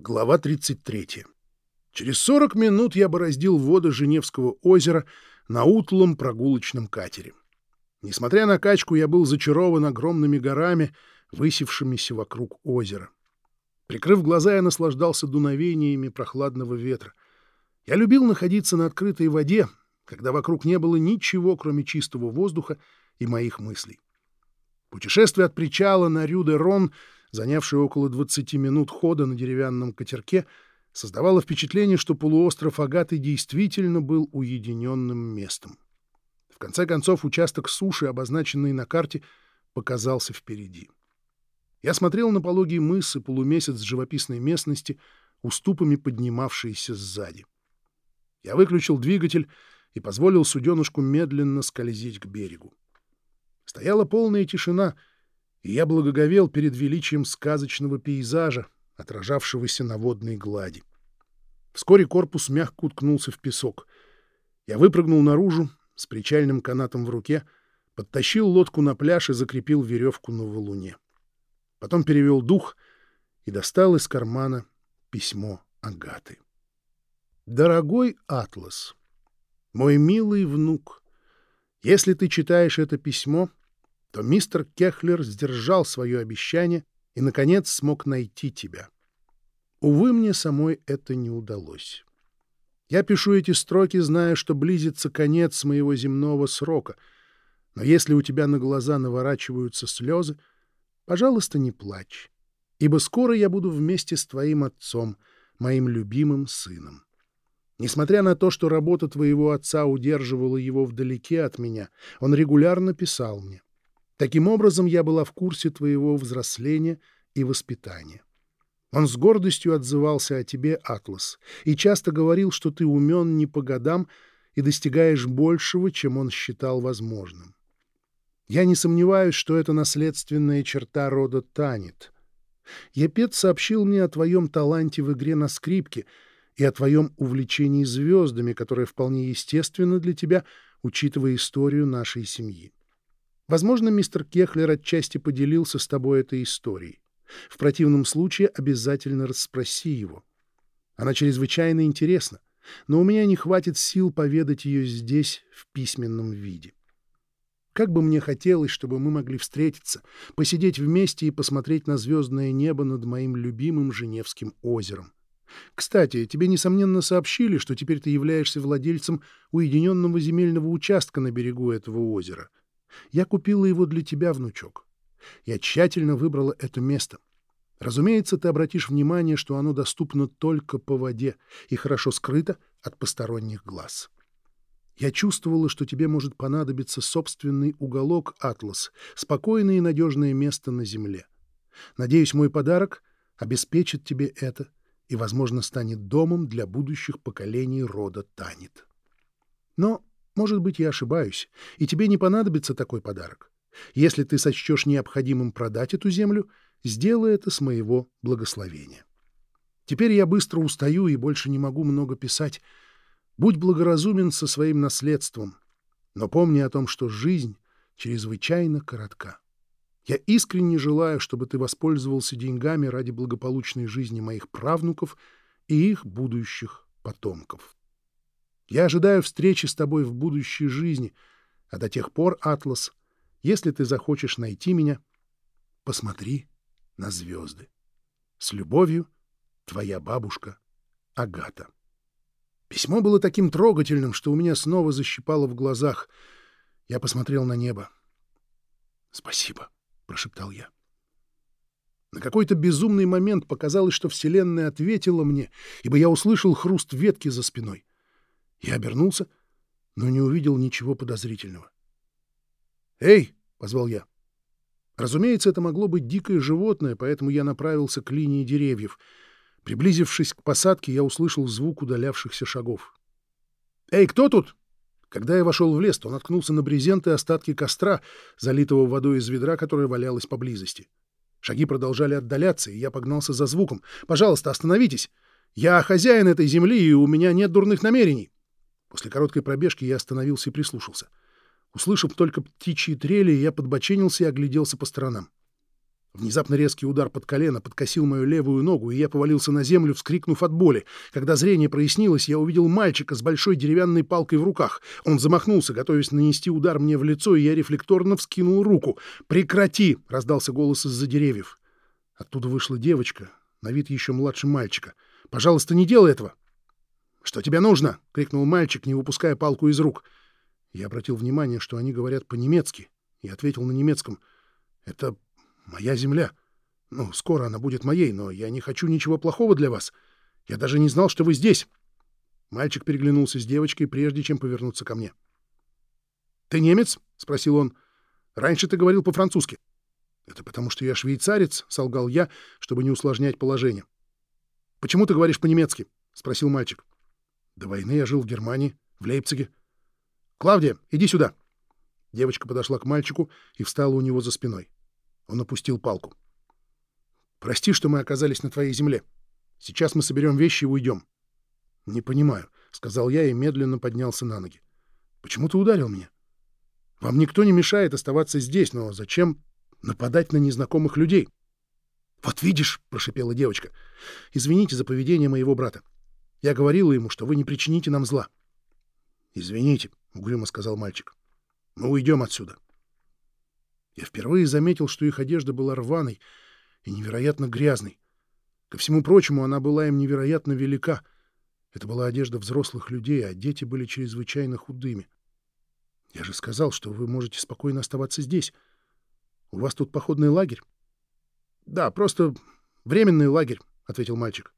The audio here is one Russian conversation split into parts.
Глава 33. Через 40 минут я бороздил воды Женевского озера на утлом прогулочном катере. Несмотря на качку, я был зачарован огромными горами, высевшимися вокруг озера. Прикрыв глаза, я наслаждался дуновениями прохладного ветра. Я любил находиться на открытой воде, когда вокруг не было ничего, кроме чистого воздуха и моих мыслей. Путешествие от причала на Рю-де-Рон — занявший около 20 минут хода на деревянном катерке, создавало впечатление, что полуостров Агаты действительно был уединенным местом. В конце концов, участок суши, обозначенный на карте, показался впереди. Я смотрел на пологий мыс и полумесяц живописной местности, уступами поднимавшиеся сзади. Я выключил двигатель и позволил суденушку медленно скользить к берегу. Стояла полная тишина — и я благоговел перед величием сказочного пейзажа, отражавшегося на водной глади. Вскоре корпус мягко уткнулся в песок. Я выпрыгнул наружу с причальным канатом в руке, подтащил лодку на пляж и закрепил веревку на валуне. Потом перевел дух и достал из кармана письмо Агаты. «Дорогой Атлас, мой милый внук, если ты читаешь это письмо, то мистер Кехлер сдержал свое обещание и, наконец, смог найти тебя. Увы, мне самой это не удалось. Я пишу эти строки, зная, что близится конец моего земного срока, но если у тебя на глаза наворачиваются слезы, пожалуйста, не плачь, ибо скоро я буду вместе с твоим отцом, моим любимым сыном. Несмотря на то, что работа твоего отца удерживала его вдалеке от меня, он регулярно писал мне. Таким образом, я была в курсе твоего взросления и воспитания. Он с гордостью отзывался о тебе, Атлас, и часто говорил, что ты умен не по годам и достигаешь большего, чем он считал возможным. Я не сомневаюсь, что это наследственная черта рода Танит. Епет сообщил мне о твоем таланте в игре на скрипке и о твоем увлечении звездами, которое вполне естественно для тебя, учитывая историю нашей семьи. Возможно, мистер Кехлер отчасти поделился с тобой этой историей. В противном случае обязательно расспроси его. Она чрезвычайно интересна, но у меня не хватит сил поведать ее здесь в письменном виде. Как бы мне хотелось, чтобы мы могли встретиться, посидеть вместе и посмотреть на звездное небо над моим любимым Женевским озером. Кстати, тебе, несомненно, сообщили, что теперь ты являешься владельцем уединенного земельного участка на берегу этого озера — я купила его для тебя, внучок. Я тщательно выбрала это место. Разумеется, ты обратишь внимание, что оно доступно только по воде и хорошо скрыто от посторонних глаз. Я чувствовала, что тебе может понадобиться собственный уголок «Атлас», спокойное и надежное место на земле. Надеюсь, мой подарок обеспечит тебе это и, возможно, станет домом для будущих поколений рода Танит. Но может быть, я ошибаюсь, и тебе не понадобится такой подарок. Если ты сочтешь необходимым продать эту землю, сделай это с моего благословения. Теперь я быстро устаю и больше не могу много писать. Будь благоразумен со своим наследством, но помни о том, что жизнь чрезвычайно коротка. Я искренне желаю, чтобы ты воспользовался деньгами ради благополучной жизни моих правнуков и их будущих потомков. Я ожидаю встречи с тобой в будущей жизни, а до тех пор, Атлас, если ты захочешь найти меня, посмотри на звезды. С любовью, твоя бабушка Агата. Письмо было таким трогательным, что у меня снова защипало в глазах. Я посмотрел на небо. «Спасибо», — прошептал я. На какой-то безумный момент показалось, что Вселенная ответила мне, ибо я услышал хруст ветки за спиной. Я обернулся, но не увидел ничего подозрительного. «Эй!» — позвал я. Разумеется, это могло быть дикое животное, поэтому я направился к линии деревьев. Приблизившись к посадке, я услышал звук удалявшихся шагов. «Эй, кто тут?» Когда я вошел в лес, то наткнулся на брезент и остатки костра, залитого водой из ведра, которое валялось поблизости. Шаги продолжали отдаляться, и я погнался за звуком. «Пожалуйста, остановитесь! Я хозяин этой земли, и у меня нет дурных намерений!» После короткой пробежки я остановился и прислушался. Услышав только птичьи трели, я подбоченился и огляделся по сторонам. Внезапно резкий удар под колено подкосил мою левую ногу, и я повалился на землю, вскрикнув от боли. Когда зрение прояснилось, я увидел мальчика с большой деревянной палкой в руках. Он замахнулся, готовясь нанести удар мне в лицо, и я рефлекторно вскинул руку. «Прекрати!» — раздался голос из-за деревьев. Оттуда вышла девочка, на вид еще младше мальчика. «Пожалуйста, не делай этого!» «Что тебе нужно?» — крикнул мальчик, не выпуская палку из рук. Я обратил внимание, что они говорят по-немецки, и ответил на немецком. «Это Моя земля. Ну, скоро она будет моей, но я не хочу ничего плохого для вас. Я даже не знал, что вы здесь. Мальчик переглянулся с девочкой, прежде чем повернуться ко мне. «Ты немец?» — спросил он. «Раньше ты говорил по-французски». «Это потому, что я швейцарец», — солгал я, чтобы не усложнять положение. «Почему ты говоришь по-немецки?» — спросил мальчик. «До войны я жил в Германии, в Лейпциге». «Клавдия, иди сюда!» Девочка подошла к мальчику и встала у него за спиной. Он опустил палку. «Прости, что мы оказались на твоей земле. Сейчас мы соберем вещи и уйдем». «Не понимаю», — сказал я и медленно поднялся на ноги. «Почему ты ударил меня? Вам никто не мешает оставаться здесь, но зачем нападать на незнакомых людей?» «Вот видишь», — прошипела девочка, — «извините за поведение моего брата. Я говорила ему, что вы не причините нам зла». «Извините», — угрюмо сказал мальчик. «Мы уйдем отсюда». Я впервые заметил, что их одежда была рваной и невероятно грязной. Ко всему прочему, она была им невероятно велика. Это была одежда взрослых людей, а дети были чрезвычайно худыми. Я же сказал, что вы можете спокойно оставаться здесь. У вас тут походный лагерь? — Да, просто временный лагерь, — ответил мальчик. —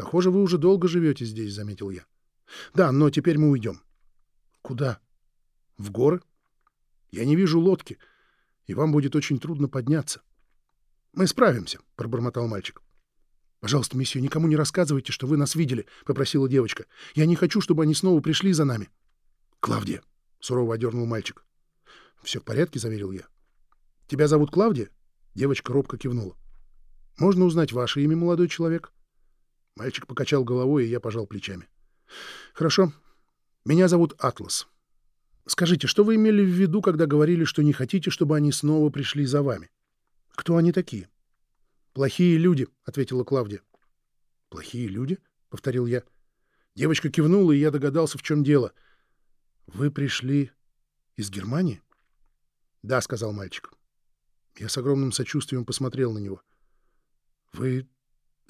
Похоже, вы уже долго живете здесь, — заметил я. — Да, но теперь мы уйдем. — Куда? — В горы. Я не вижу лодки. — и вам будет очень трудно подняться. — Мы справимся, — пробормотал мальчик. — Пожалуйста, месье, никому не рассказывайте, что вы нас видели, — попросила девочка. — Я не хочу, чтобы они снова пришли за нами. — Клавдия, — сурово одернул мальчик. — Все в порядке, — заверил я. — Тебя зовут Клавдия? Девочка робко кивнула. — Можно узнать ваше имя, молодой человек? Мальчик покачал головой, и я пожал плечами. — Хорошо. Меня зовут Атлас. Скажите, что вы имели в виду, когда говорили, что не хотите, чтобы они снова пришли за вами? Кто они такие? Плохие люди, ответила Клавдия. Плохие люди? повторил я. Девочка кивнула, и я догадался, в чем дело. Вы пришли из Германии? Да, сказал мальчик. Я с огромным сочувствием посмотрел на него. Вы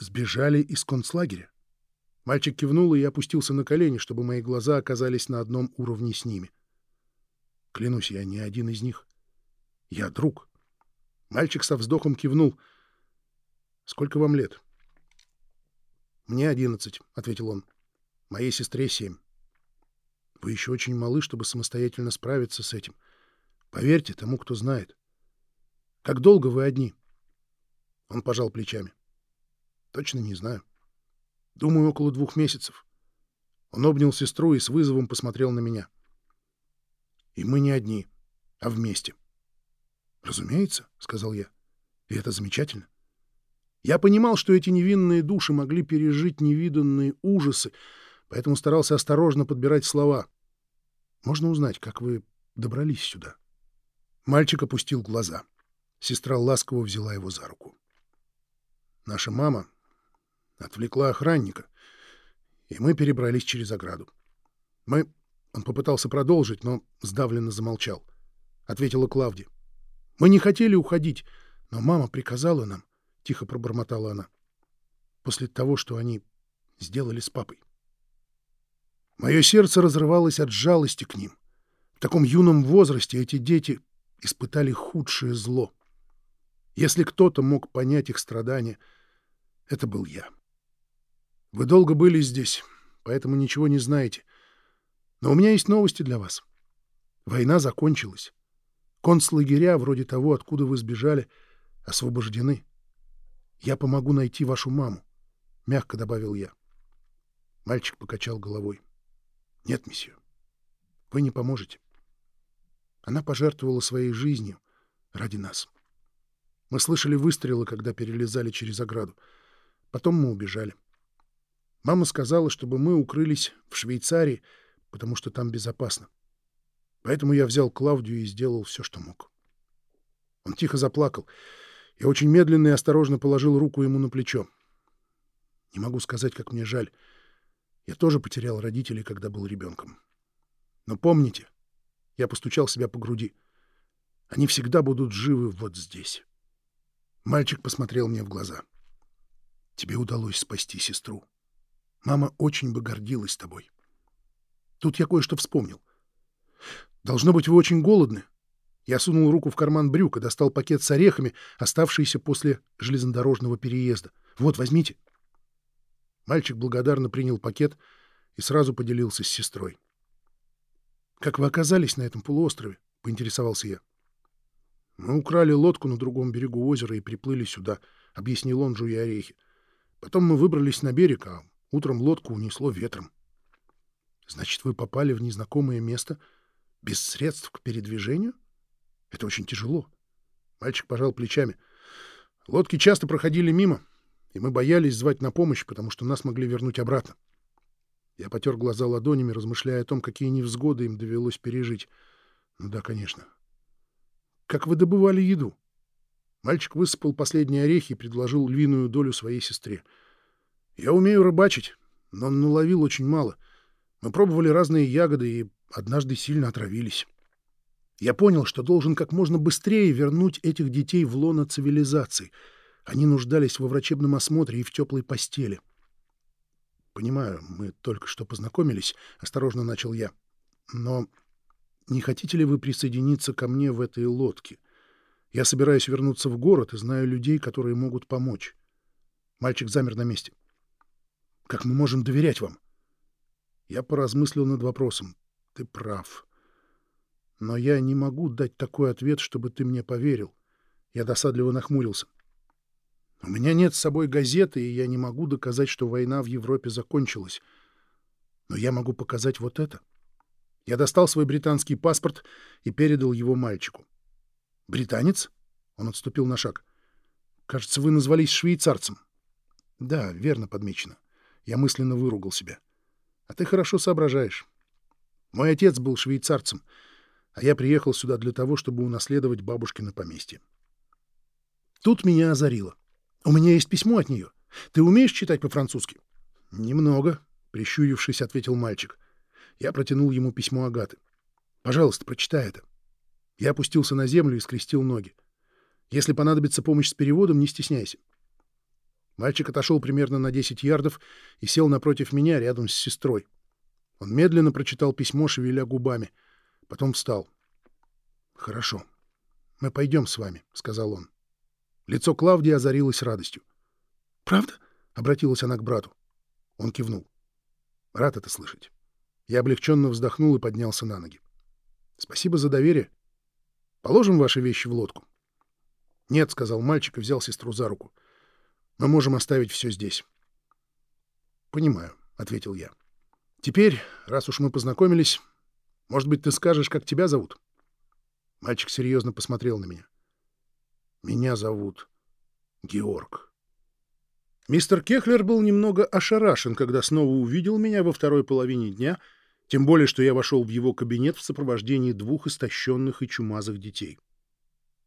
сбежали из концлагеря? Мальчик кивнул, и опустился на колени, чтобы мои глаза оказались на одном уровне с ними. Клянусь, я не один из них. Я друг. Мальчик со вздохом кивнул. Сколько вам лет? Мне одиннадцать, ответил он. Моей сестре семь. Вы еще очень малы, чтобы самостоятельно справиться с этим. Поверьте тому, кто знает. Как долго вы одни? Он пожал плечами. Точно не знаю. Думаю, около двух месяцев. Он обнял сестру и с вызовом посмотрел на меня. — и мы не одни, а вместе. «Разумеется», — сказал я. «И это замечательно». Я понимал, что эти невинные души могли пережить невиданные ужасы, поэтому старался осторожно подбирать слова. «Можно узнать, как вы добрались сюда?» Мальчик опустил глаза. Сестра ласково взяла его за руку. Наша мама отвлекла охранника, и мы перебрались через ограду. Мы он попытался продолжить, но сдавленно замолчал. Ответила Клавдия. «Мы не хотели уходить, но мама приказала нам», — тихо пробормотала она, «после того, что они сделали с папой». Мое сердце разрывалось от жалости к ним. В таком юном возрасте эти дети испытали худшее зло. Если кто-то мог понять их страдания, это был я. Вы долго были здесь, поэтому ничего не знаете. Но у меня есть новости для вас. Война закончилась. Концлагеря, вроде того, откуда вы сбежали, освобождены. Я помогу найти вашу маму, — мягко добавил я. Мальчик покачал головой. — Нет, месье, вы не поможете. Она пожертвовала своей жизнью ради нас. Мы слышали выстрелы, когда перелезали через ограду. Потом мы убежали. Мама сказала, чтобы мы укрылись в Швейцарии, потому что там безопасно. Поэтому я взял Клавдию и сделал все, что мог. Он тихо заплакал, Я очень медленно и осторожно положил руку ему на плечо. Не могу сказать, как мне жаль. Я тоже потерял родителей, когда был ребенком. Но помните, я постучал себя по груди. Они всегда будут живы вот здесь. Мальчик посмотрел мне в глаза. Тебе удалось спасти сестру. Мама очень бы гордилась тобой. Тут я кое-что вспомнил. Должно быть, вы очень голодны. Я сунул руку в карман брюка, достал пакет с орехами, оставшийся после железнодорожного переезда. Вот, возьмите. Мальчик благодарно принял пакет и сразу поделился с сестрой. «Как вы оказались на этом полуострове?» — поинтересовался я. «Мы украли лодку на другом берегу озера и приплыли сюда», — объяснил он, жуя орехи. «Потом мы выбрались на берег, а утром лодку унесло ветром». «Значит, вы попали в незнакомое место без средств к передвижению? Это очень тяжело». Мальчик пожал плечами. «Лодки часто проходили мимо, и мы боялись звать на помощь, потому что нас могли вернуть обратно. Я потер глаза ладонями, размышляя о том, какие невзгоды им довелось пережить. Ну да, конечно. Как вы добывали еду? Мальчик высыпал последние орехи и предложил львиную долю своей сестре. Я умею рыбачить, но наловил очень мало. Мы пробовали разные ягоды и однажды сильно отравились. Я понял, что должен как можно быстрее вернуть этих детей в лоно цивилизации — они нуждались во врачебном осмотре и в теплой постели. «Понимаю, мы только что познакомились», — осторожно начал я. «Но не хотите ли вы присоединиться ко мне в этой лодке? Я собираюсь вернуться в город и знаю людей, которые могут помочь». Мальчик замер на месте. «Как мы можем доверять вам?» Я поразмыслил над вопросом. «Ты прав. Но я не могу дать такой ответ, чтобы ты мне поверил». Я досадливо нахмурился. У меня нет с собой газеты, и я не могу доказать, что война в Европе закончилась. Но я могу показать вот это. Я достал свой британский паспорт и передал его мальчику. «Британец?» — он отступил на шаг. «Кажется, вы назвались швейцарцем». «Да, верно подмечено». Я мысленно выругал себя. «А ты хорошо соображаешь. Мой отец был швейцарцем, а я приехал сюда для того, чтобы унаследовать бабушкино поместье». Тут меня озарило. У меня есть письмо от нее. Ты умеешь читать по-французски? — Немного, — прищурившись, ответил мальчик. Я протянул ему письмо Агаты. — Пожалуйста, прочитай это. Я опустился на землю и скрестил ноги. Если понадобится помощь с переводом, не стесняйся. Мальчик отошел примерно на 10 ярдов и сел напротив меня рядом с сестрой. Он медленно прочитал письмо, шевеля губами. Потом встал. — Хорошо. Мы пойдем с вами, — сказал он. Лицо Клавдии озарилось радостью. «Правда?» — обратилась она к брату. Он кивнул. «Рад это слышать». Я облегченно вздохнул и поднялся на ноги. «Спасибо за доверие. Положим ваши вещи в лодку?» «Нет», — сказал мальчик и взял сестру за руку. «Мы можем оставить все здесь». «Понимаю», — ответил я. «Теперь, раз уж мы познакомились, может быть, ты скажешь, как тебя зовут?» Мальчик серьезно посмотрел на меня. Меня зовут Георг. Мистер Кехлер был немного ошарашен, когда снова увидел меня во второй половине дня, тем более, что я вошел в его кабинет в сопровождении двух истощенных и чумазых детей.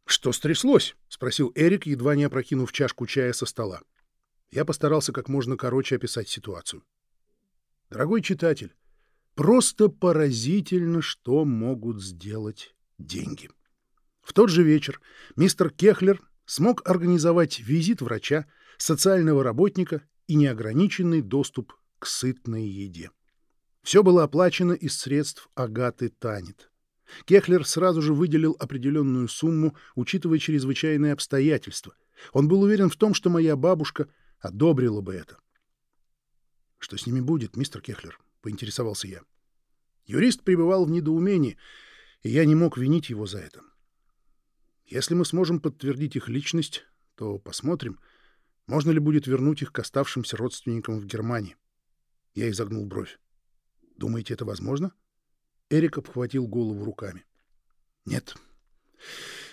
«Что стряслось?» — спросил Эрик, едва не опрокинув чашку чая со стола. Я постарался как можно короче описать ситуацию. Дорогой читатель, просто поразительно, что могут сделать деньги. В тот же вечер мистер Кехлер смог организовать визит врача, социального работника и неограниченный доступ к сытной еде. Все было оплачено из средств Агаты Танет. Кехлер сразу же выделил определенную сумму, учитывая чрезвычайные обстоятельства. Он был уверен в том, что моя бабушка одобрила бы это. «Что с ними будет, мистер Кехлер?» — поинтересовался я. Юрист пребывал в недоумении, и я не мог винить его за это. Если мы сможем подтвердить их личность, то посмотрим, можно ли будет вернуть их к оставшимся родственникам в Германии. Я изогнул бровь. Думаете, это возможно? Эрик обхватил голову руками. Нет.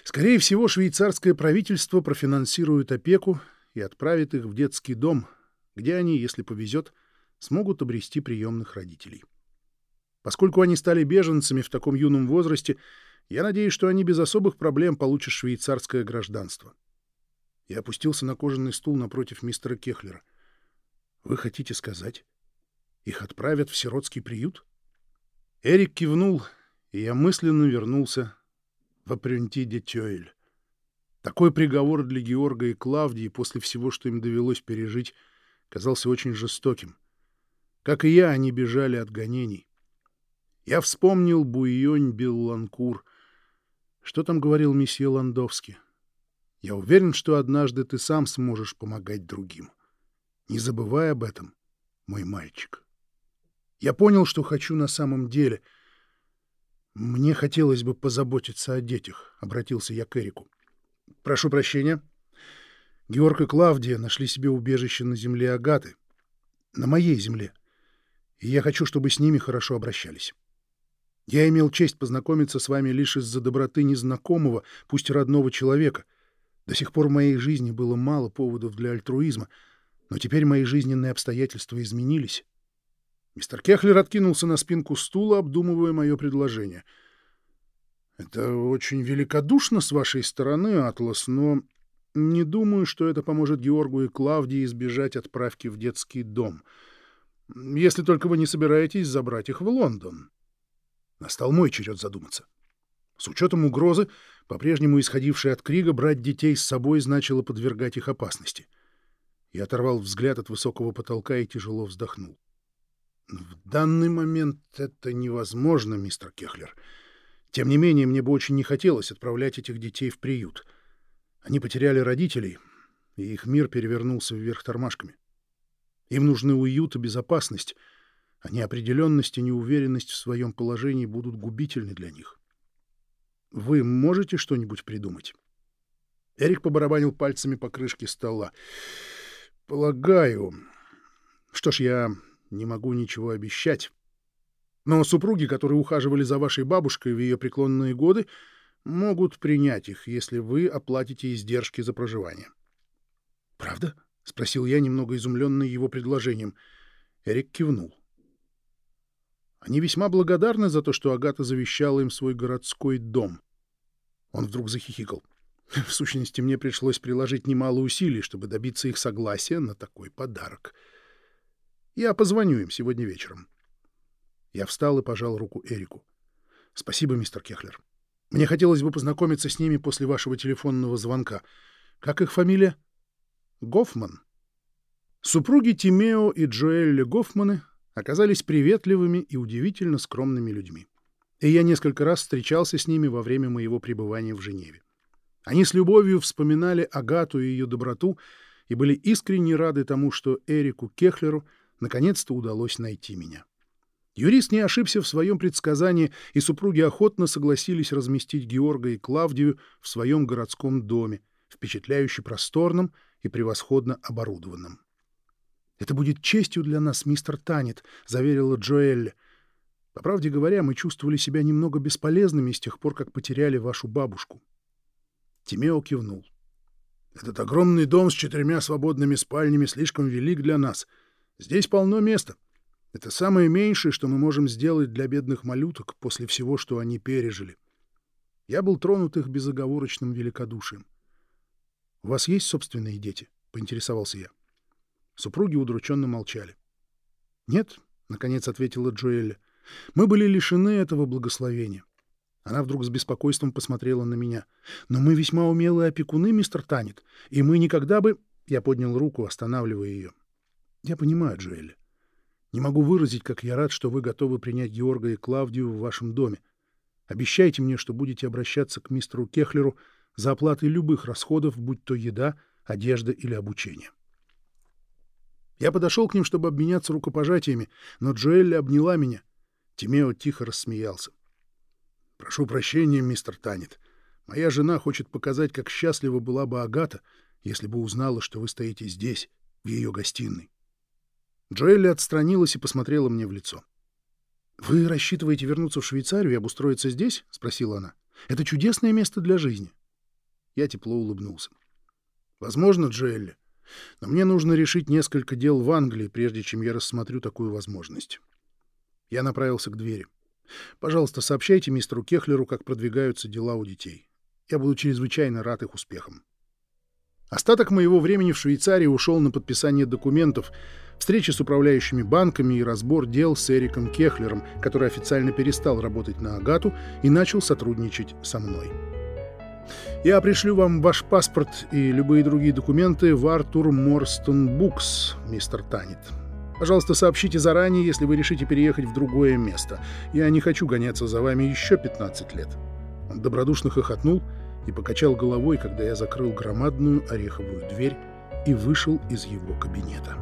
Скорее всего, швейцарское правительство профинансирует опеку и отправит их в детский дом, где они, если повезет, смогут обрести приемных родителей. Поскольку они стали беженцами в таком юном возрасте, я надеюсь, что они без особых проблем получат швейцарское гражданство. Я опустился на кожаный стул напротив мистера Кехлера. «Вы хотите сказать, их отправят в сиротский приют?» Эрик кивнул, и я мысленно вернулся в Апрюнти де Тёйль. Такой приговор для Георга и Клавдии после всего, что им довелось пережить, казался очень жестоким. Как и я, они бежали от гонений. Я вспомнил Буйонь Белланкур. Что там говорил месье Ландовский? Я уверен, что однажды ты сам сможешь помогать другим. Не забывай об этом, мой мальчик. Я понял, что хочу на самом деле. Мне хотелось бы позаботиться о детях, — обратился я к Эрику. Прошу прощения. Георг и Клавдия нашли себе убежище на земле Агаты. На моей земле. И я хочу, чтобы с ними хорошо обращались. Я имел честь познакомиться с вами лишь из-за доброты незнакомого, пусть родного человека. До сих пор в моей жизни было мало поводов для альтруизма, но теперь мои жизненные обстоятельства изменились. Мистер Кехлер откинулся на спинку стула, обдумывая мое предложение. «Это очень великодушно с вашей стороны, Атлас, но не думаю, что это поможет Георгу и Клавдии избежать отправки в детский дом. Если только вы не собираетесь забрать их в Лондон». Настал мой черед задуматься. С учетом угрозы, по-прежнему исходившей от Крига, брать детей с собой значило подвергать их опасности. Я оторвал взгляд от высокого потолка и тяжело вздохнул. В данный момент это невозможно, мистер Кехлер. Тем не менее, мне бы очень не хотелось отправлять этих детей в приют. Они потеряли родителей, и их мир перевернулся вверх тормашками. Им нужны уют и безопасность — а неопределенность и неуверенность в своем положении будут губительны для них. Вы можете что-нибудь придумать? Эрик побарабанил пальцами по крышке стола. Полагаю. Что ж, я не могу ничего обещать. Но супруги, которые ухаживали за вашей бабушкой в ее преклонные годы, могут принять их, если вы оплатите издержки за проживание. «Правда?» — спросил я, немного изумленный его предложением. Эрик кивнул. Они весьма благодарны за то, что Агата завещала им свой городской дом. Он вдруг захихикал. В сущности, мне пришлось приложить немало усилий, чтобы добиться их согласия на такой подарок. Я позвоню им сегодня вечером. Я встал и пожал руку Эрику. Спасибо, мистер Кехлер. Мне хотелось бы познакомиться с ними после вашего телефонного звонка. Как их фамилия? Гофман. Супруги Тимео и Джоэлли Гофманы оказались приветливыми и удивительно скромными людьми. И я несколько раз встречался с ними во время моего пребывания в Женеве. Они с любовью вспоминали Агату и ее доброту и были искренне рады тому, что Эрику Кехлеру наконец-то удалось найти меня. Юрист не ошибся в своем предсказании, и супруги охотно согласились разместить Георга и Клавдию в своем городском доме, впечатляюще просторном и превосходно оборудованном. «Это будет честью для нас, мистер Танет», — заверила Джоэль. «По правде говоря, мы чувствовали себя немного бесполезными с тех пор, как потеряли вашу бабушку». Тимео кивнул. «Этот огромный дом с четырьмя свободными спальнями слишком велик для нас. Здесь полно места. Это самое меньшее, что мы можем сделать для бедных малюток после всего, что они пережили. Я был тронут их безоговорочным великодушием. — У вас есть собственные дети? — поинтересовался я. Супруги удрученно молчали. «Нет», — наконец ответила Джоэлли, — «мы были лишены этого благословения». Она вдруг с беспокойством посмотрела на меня. «Но мы весьма умелые опекуны, мистер Танет, и мы никогда бы...» Я поднял руку, останавливая ее. «Я понимаю, Джоэлли. Не могу выразить, как я рад, что вы готовы принять Георга и Клавдию в вашем доме. Обещайте мне, что будете обращаться к мистеру Кехлеру за оплатой любых расходов, будь то еда, одежда или обучение. Я подошел к ним, чтобы обменяться рукопожатиями, но Джоэлли обняла меня. Тимео тихо рассмеялся. «Прошу прощения, мистер Танет. Моя жена хочет показать, как счастлива была бы Агата, если бы узнала, что вы стоите здесь, в ее гостиной». Джоэлли отстранилась и посмотрела мне в лицо. «Вы рассчитываете вернуться в Швейцарию и обустроиться здесь?» — спросила она. «Это чудесное место для жизни». Я тепло улыбнулся. «Возможно, Джоэлли, но мне нужно решить несколько дел в Англии, прежде чем я рассмотрю такую возможность. Я направился к двери. Пожалуйста, сообщайте мистеру Кехлеру, как продвигаются дела у детей. Я буду чрезвычайно рад их успехам. Остаток моего времени в Швейцарии ушел на подписание документов, встречи с управляющими банками и разбор дел с Эриком Кехлером, который официально перестал работать на Агату и начал сотрудничать со мной. Я пришлю вам ваш паспорт и любые другие документы в Артур Морстон Букс, мистер Танет. Пожалуйста, сообщите заранее, если вы решите переехать в другое место. Я не хочу гоняться за вами еще 15 лет». Он добродушно хохотнул и покачал головой, когда я закрыл громадную ореховую дверь и вышел из его кабинета.